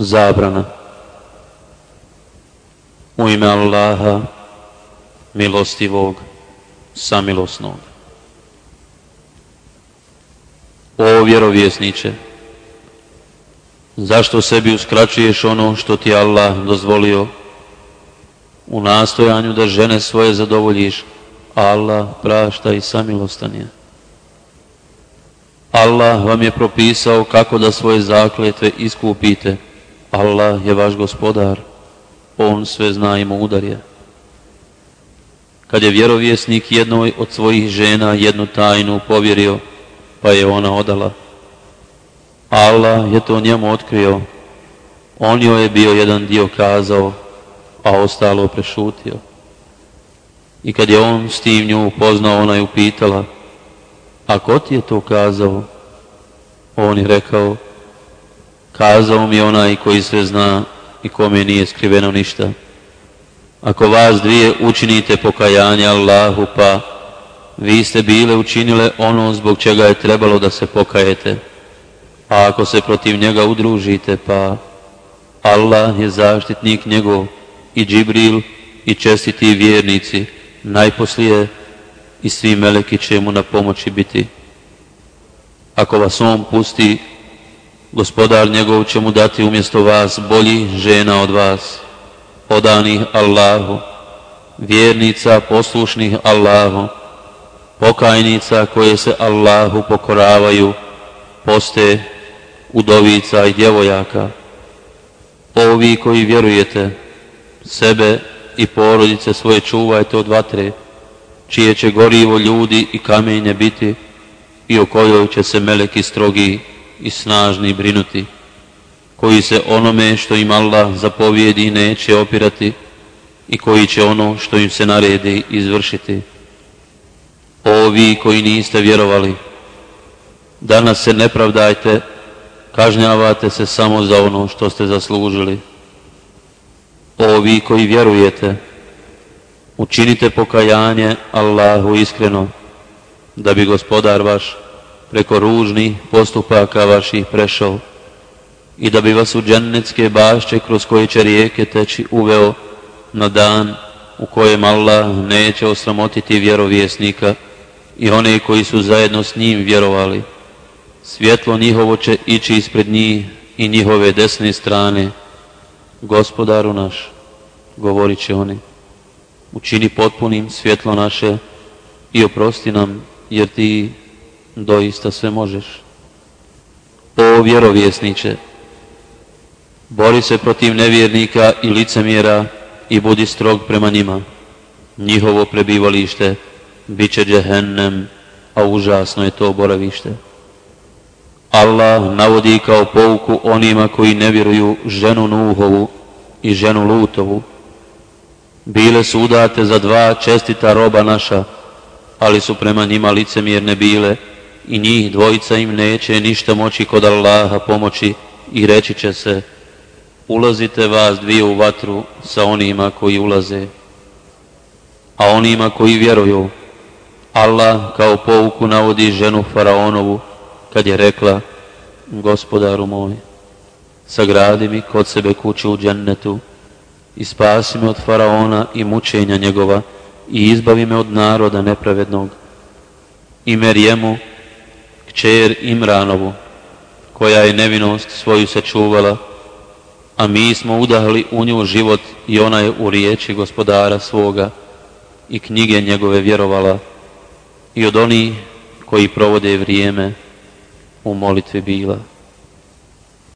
Zabrana U ime Allaha, milostivog, samilosnog. O vjerovjesniče, zašto sebi uskraćuješ ono što ti Allah dozvolio u nastojanju da žene svoje zadovoljiš, Allah prašta i samilostan je. Allah vam je propisao kako da svoje zakletve iskupite. Allah je vaš gospodar. On sve zna i mudar je. Kad je vjerovjesnik jednoj od svojih žena jednu tajnu povjerio, pa je ona odala. Allah je to njemu otkrio. On joj je bio jedan dio kazao, a ostalo prešutio. I kad je on s tim nju upoznao, ona je upitala, a ko ti je to kazao? On je rekao, kazao mi onaj koji sve zna i kome nije skriveno ništa. Ako vas dvije učinite pokajanje Allahu, pa vi ste bile učinile ono zbog čega je trebalo da se pokajete. A ako se protiv njega udružite, pa Allah je zaštitnik njegov i Džibril i čestiti vjernici, najposlije i svi meleki će mu na pomoći biti. Ako vas on pusti, gospodar njegov će mu dati umjesto vas bolji žena od vas, odanih Allahu, vjernica poslušnih Allahu, pokajnica koje se Allahu pokoravaju, poste udovica i djevojaka. Ovi koji vjerujete, sebe i porodice svoje čuvajte od vatre, čije će gorivo ljudi i kamenje biti i o kojoj će se meleki strogi i snažni brinuti, koji se onome što im Allah zapovijedi neće opirati i koji će ono što im se naredi izvršiti. Ovi koji niste vjerovali, danas se ne pravdajte, kažnjavate se samo za ono što ste zaslužili. Ovi koji vjerujete, učinite pokajanje Allahu iskreno, da bi gospodar vaš preko ružnih postupaka vaših prešao i da bi vas u džennetske bašće kroz koje će rijeke teći uveo na dan u kojem Allah neće osramotiti vjerovjesnika i one koji su zajedno s njim vjerovali. Svjetlo njihovo će ići ispred njih i njihove desne strane. Gospodaru naš, govorit će oni, učini potpunim svjetlo naše i oprosti nam, jer ti doista sve možeš. O vjerovjesniče, bori se protiv nevjernika i licemjera i budi strog prema njima. Njihovo prebivalište bit će džehennem, a užasno je to boravište. Allah navodi kao pouku onima koji ne vjeruju ženu Nuhovu i ženu Lutovu. Bile su udate za dva čestita roba naša, ali su prema njima licemjerne bile i njih dvojica im neće ništa moći kod Allaha pomoći i reći će se ulazite vas dvije u vatru sa onima koji ulaze. A onima koji vjeruju, Allah kao pouku navodi ženu Faraonovu kad je rekla gospodaru moj, sagradi mi kod sebe kuću u džennetu i spasi me od Faraona i mučenja njegova i izbavi me od naroda nepravednog i Merijemu kćer Imranovu, koja je nevinost svoju sačuvala, a mi smo udahli u nju život i ona je u riječi gospodara svoga i knjige njegove vjerovala i od onih koji provode vrijeme u molitvi bila.